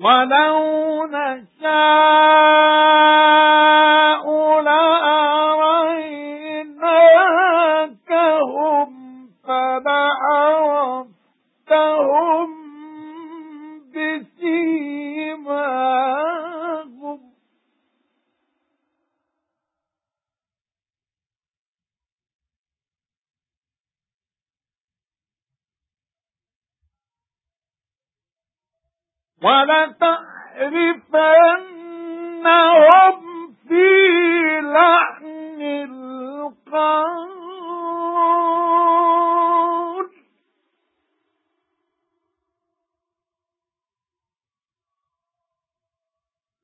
وَلَوْ نَشَاءُ وَلَتَعْرِفَنَّهُمْ فِي لَحْنِ الْقَوْلِ.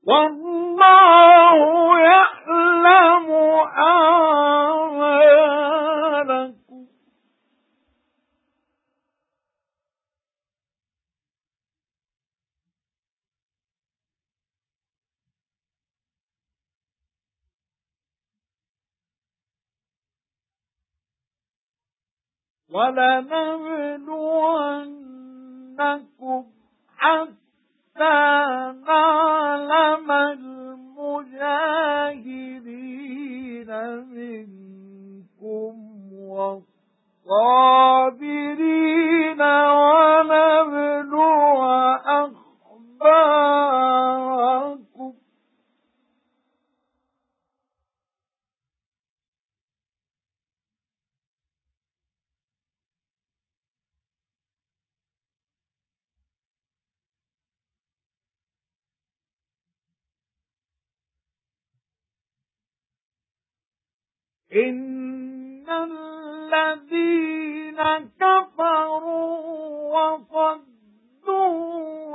وَاللَّهُ يَعْلَمُ أَعْمَالَكُمْ وَلَنَبْلُوَنَّكُمْ حَتَّى نَعْلَمَ الْمُجَاهِدِينَ مِنكُمْ وَالصَّابِرِينَ إِنَّ الَّذِينَ كَفَرُوا وَصَدُّوا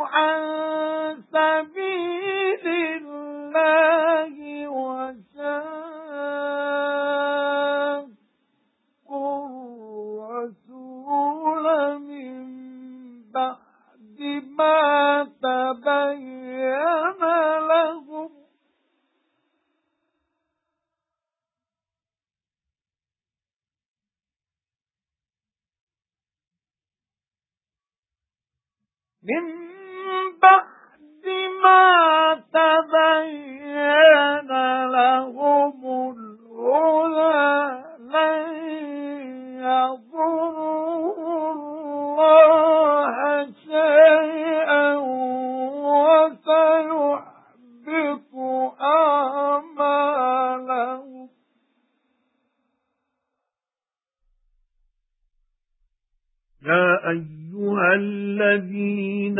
عَن سَبِيلِ اللَّهِ وَشَاقُّوا الرَّسُولَ مِن بَعْدِ مَا تَبَيَّنَ مِن بَعْدِ مَا تَبَيَّنَ لَهُمُ الْهُدَى لَن اللَّهَ شَيْئًا وَسَيُحْبِطُ أَعْمَالَهُمْ. يَا أَيُّهَا الَّذِينَ